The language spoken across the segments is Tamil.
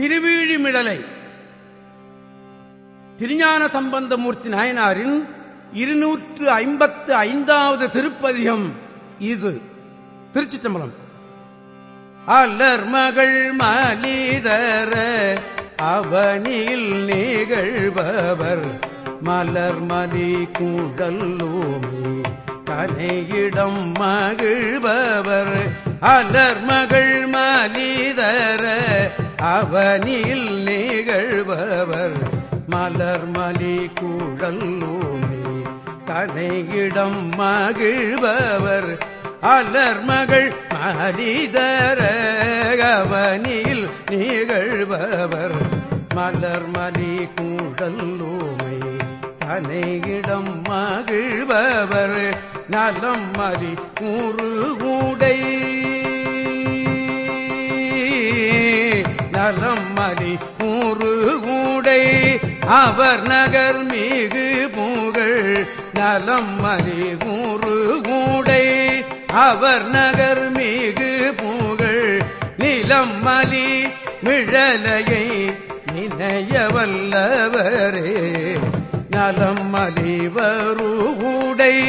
திருவீழிமிடலை. திருஞான சம்பந்தமூர்த்தி நாயனாரின் இருநூற்று ஐம்பத்து ஐந்தாவது திருப்பதிகம் இது. திருச்சி தம்பலம் அல்லர் மகள் மலிதர அவனில் நிகழ்பவர். மலர் மலி கூடல்லோமே கனையிடம் மகிழ்பவர். அலர் மகள் அவனில் நிகழ்பவர் மலர் மலி கூடல்லோமே கனையிடம் மகிழ்பவர் அலர் மகள் மலிதர அவனில் நிகழ்பவர் மலர் மலி கூடல்லோமை தனையிடம் மகிழ்பவர் நலம் மலி கூறு கூடை நலம் மலி ஊடை. அவர் நகர் மிகு புகழ் நலம் மலி ஊடை. அவர் நகர் மிகு புகழ் நிலம் மலி மிழலையை நினைய வல்லவரே. நலம் மலி வருகூடை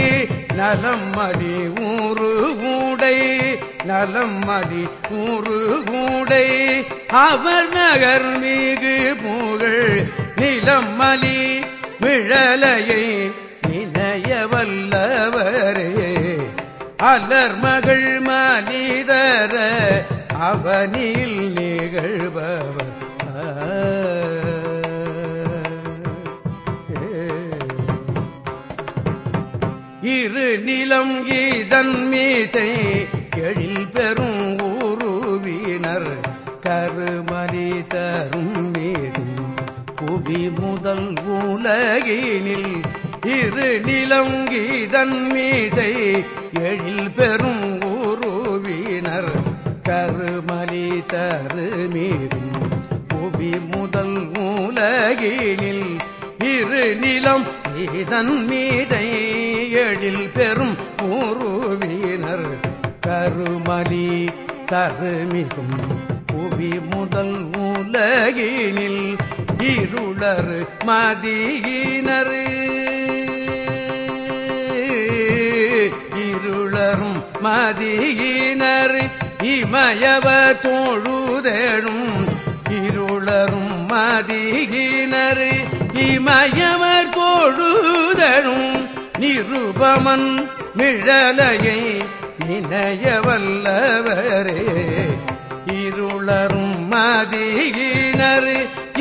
நலம் மலி ஊடை. நலம் மலி ஊடை. அவர் நகர் மிகு புகழ் நிலம் மலி மிழலையை நினைய வல்லவரே அலர் மகள் மலிதர அவனில் நிகழ்பவர். இரு நிலம் இதன் மீதை எழில் பெறும் தரும் மேடும் புவி முதல் உலகினில் இரு நிலங்கிதன் மீதை எழில் பெரும் உருவினர் கருமலி தரு மீதும் புவி முதல் உலகினில் இரு நிலம் இதன் மீதை எழில் பெரும் உருவினர் கருமலி தருமிகும் கவி முதல் உலகினில் இருளர் மதியினர். இருளரும் மதியினர் இமயவ தோழுதேனும் இருளரும் மதியினர் இமயவர் தோழுதழும் நிருபமன் மிழலையை நினைய மலரும் மதியினர்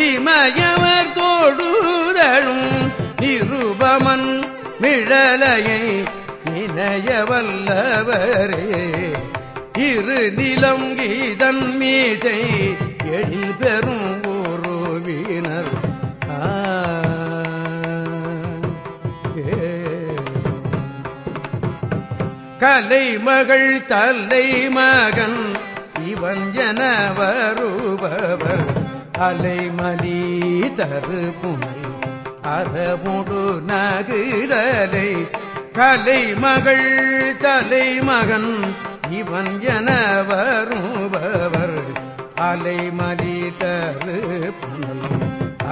இமயவர் தோடுதழும் நிருபமன் மிழலையை இணையவல்லவரே இரு நிலம் கீதன் மீதை எழில் பெரும் உருவினர். கலைமகள் தலை மகன் இவன் என வருபவர் அலைமலி தரு அறமுடு நகுதலை கலைமகள் தலைமகன் இவன் என வருபவர் அலைமலி தரு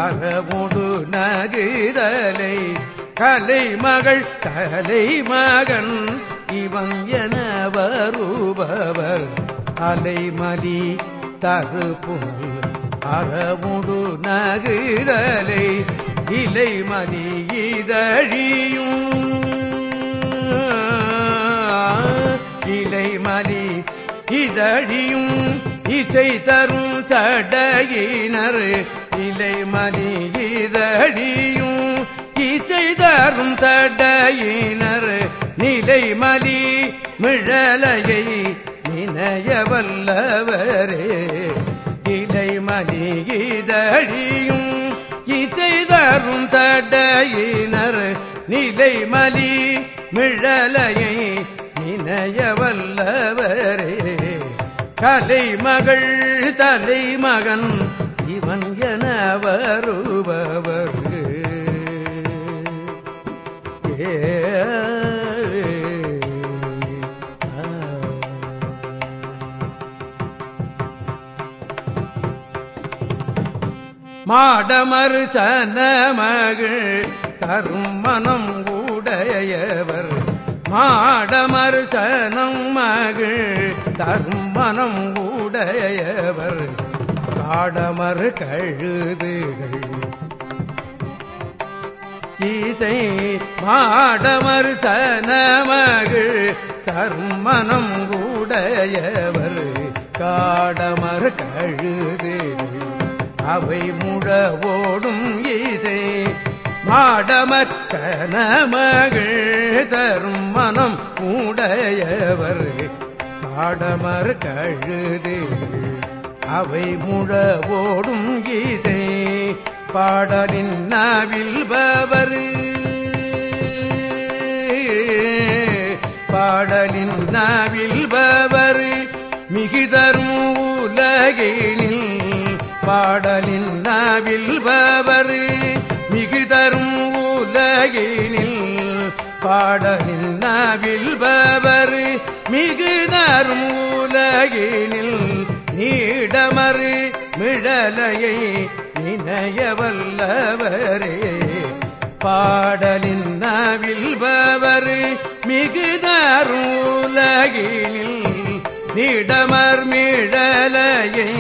அறமுடு நகுதலை கலைமகள் தலைமகன் இவன் என வருபவர் அலைமலி தருப்புல் அறமுடு நகிழலை இலைமலி இதழியும். இலைமலி இதழியும் இசை தரும் சடையினர். இலைமலி இதழியும் இசை தரும் தடையினர் நிலைமலி மிழலையை நினைய வல்லவரே இலைமலி இதழியும் இசை தரும் தடையினர் நிலை மலி மிழலையை நினைய வல்லவரே தலை மகன் இவன் என வருபவர் மாடமறு சனமகள் தரும் மனம் உடையவர் மாடமறு சனம் மகள் தரும் மனம் உடையவர் காடமறு கழுதுகள். கீதை மாடமர் தனமகள் தர்மனம் கூடையவர். காடமர் கழுதுகள். அவை முழவோடும் இதை. மாடமர் தரும் மனம் கூடையவர் காடமர் கழுது அவை முழவோடும் கீதை பாடலின் நாவில் பவர் பாடலின் நாவில் பவர் மிகுதரும் உலகினி வில்பவர் மிகுதரும் உலகினில் பாடலின் நவில்பவர் மிகுதரும் உலகினில் நீடமறு மிழலையை நினைய வல்லவரே பாடலின் நவில்பவர் மிகுதரும் உலகினில் நீடமர் மிழலையை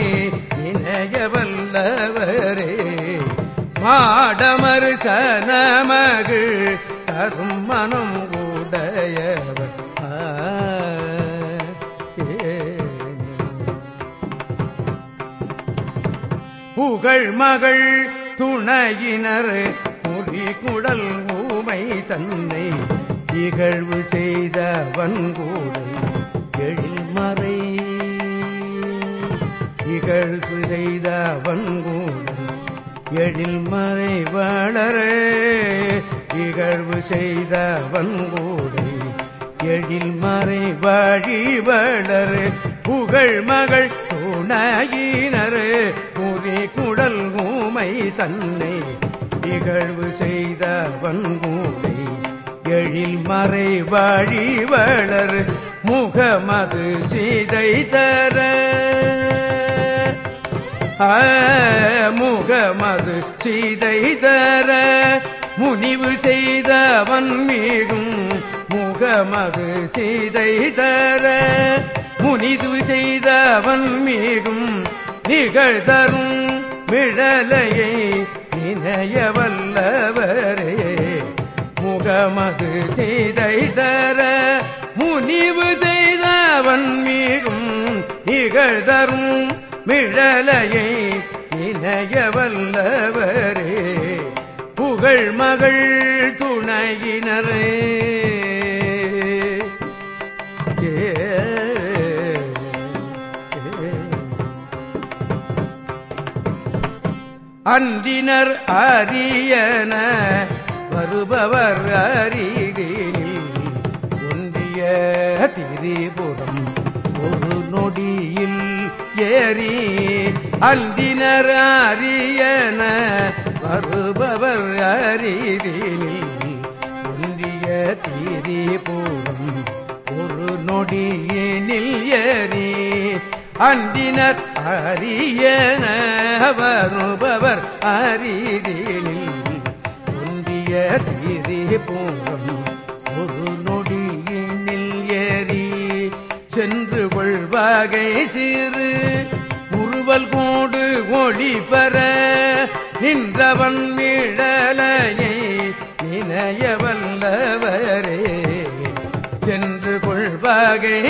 மாடமர் சனமகள் தரும் மனம் உடையவர். புகழ் மகள் துணையினர் முறி குடல் ஊமை தன்னை இகழ்வு செய்தவன் கூட எழில்மறை. இகழ்வு செய்தவன் கூட எழில்மறை வளர இகழ்வு செய்தவன் கூட எழில்மறை வழி வளர புகழ் மகள் துணையினரே குறி குடல் ஊமை தன்னை இகழ்வு செய்தவன் கூடை எழில் மறை வழி வளர் முகமது சீதை தர முகமது சீதை தர முனிவு செய்தவன் மீகும் முகமது சீதை தர முனிது செய்தவன் மீகும் நிகழ்தரும் மிழலையை நினைய வல்லவரே முகமது செய்தை தர முனிவு செய்தவன் மீகும் நிகழ்தரும் மிழலையை இணைய வல்லவரே புகழ் மகள் துணையினரே. அந்தினர் அரியன வருபவர் அரிதினில் ஒன்றிய திரிபு ஏறி அந்தினர் அறியன வருபவர் அரிதினில் ஒன்றிய தீரி போடும் ஒரு நொடியினில் ஏறி அந்தினர் அறியன வருபவர் அரிதினில் ஒன்றிய தீரி போடும் ஒரு நொடியினில் ஏறி சென்று கொள்வாகை சிறு மொழி பெற நின்றவன் மிழலையை நினைய வல்லவரே. சென்று கொள்வகை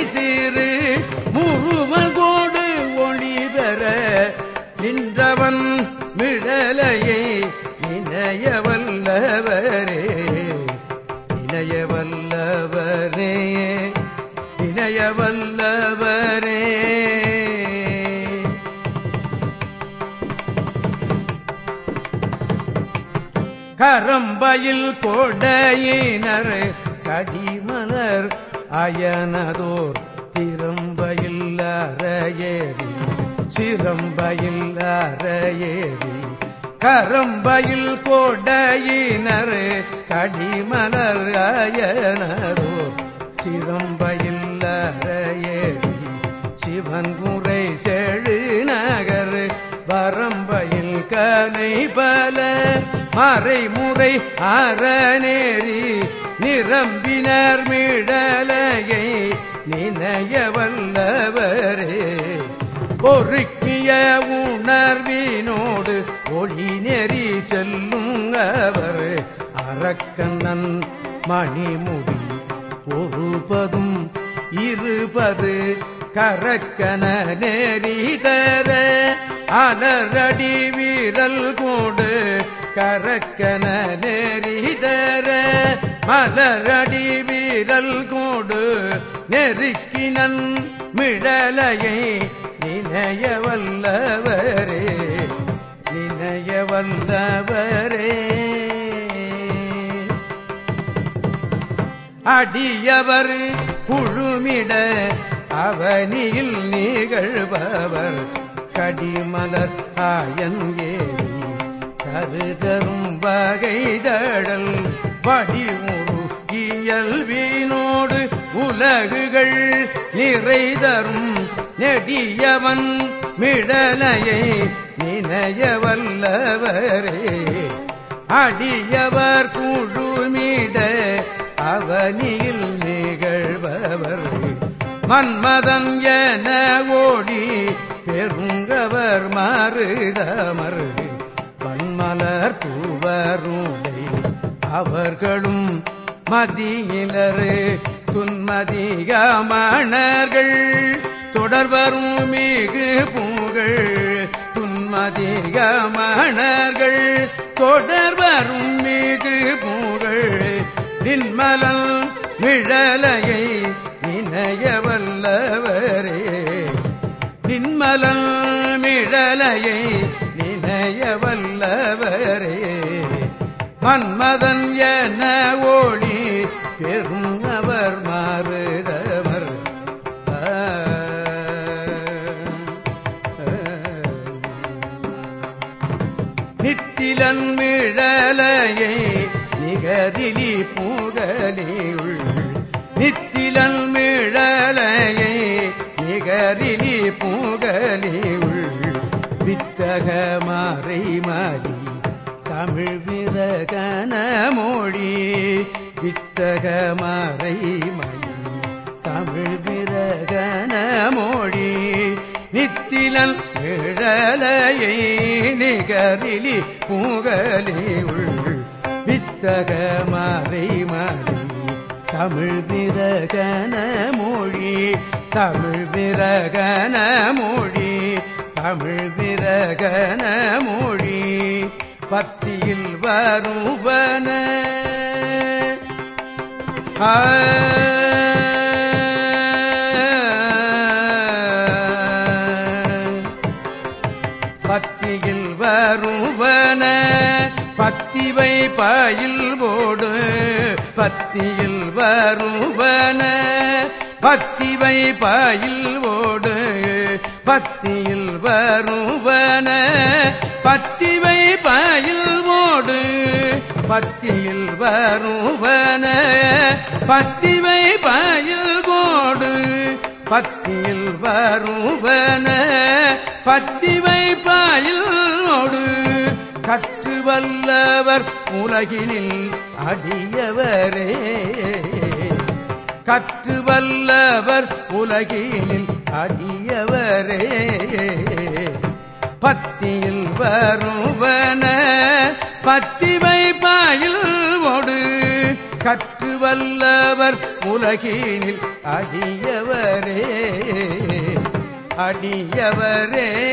கரம்பையில் கொடையினர் கடிமலர் அயனதோர் திரம்பையில் அறையேறி சிரம்பையில் அறையேறி கரம்பையில் கொடையினர் கடிமலர் அயனதோர் சிரம்பையில் அறையேறி சிவன் முறை செழு நகர் வரம்பையில் கனை பல மறைமுறை அறநேரி நிரம்பினர் மிடலையை நினைய வல்லவரே பொறுக்கிய உணர்வினோடு ஒளி நெறி செல்லும் அவர். அரக்கண்ணன் மணிமுடி ஒருபதும் இருபது கரக்கன நெறி தர. அலரடி வீரல் கூடு கரக்கன நெறிதர மலரடி வீரல் கூடு நெருக்கினன் மிடலையை நினைய வல்லவரே நினைய வல்லவரே அடியவர் குழுமிட அவனியில் நிகழ்பவர் கடிமலர் ஆயன் கருதரும் வகைதழல் வடிவுறு இயல்பினோடு உலகுகள் நிறைதரும் நெடியவன் மிடலையை நினைய வல்லவரே அடியவர் குழுமிட அவனியில் நிகழ்பவர். மன்மதன் என ஓடி பெருங்கவர் மாறுதமரு மலர் தூவருடை அவர்களும் மதியிலரு. துன்மதிகமணர்கள் தொடர்வரும் மிகு பூகள். துன்மதிகமணர்கள் தொடர்வரும் மிகு பூகள். நின்மலல் மிழலையை நித்திலன் மிழலையை நிகரிலி புகழியுள் நித்திலன் மிழலையை நிகரிலி புகழியுள் வித்தக மறைமலி தமிழ் விரகன மொழி வித்தக மறைமலி தமிழ் விரகன மொழி நித்திலன் விழலையை நிகரிலி புகலி உள் வித்தக மறை தமிழ் விரகன மொழி தமிழ் விரகன மொழி தமிழ் விரகன மொழி. பத்தியில் வருவன. பத்தியில் பத்தியில் வருவன பத்திவை பயில் ஓடு. பத்தியில் வருவன பத்திவை பயில் ஓடு. பத்தியில் வருவன பத்திவை பயில் கோடு பத்தியில் வருவன பத்திவை பாயிலோடு கற்று வல்லவர் உலகினில் அடியவரே. கற்று வல்லவர் உலகினில் அடியவரே. பத்தியில் வருவன பத்திவை பாயில் ஓடு. கற்று வல்லவர் உலகினில் அடியவரே. அடியவரே.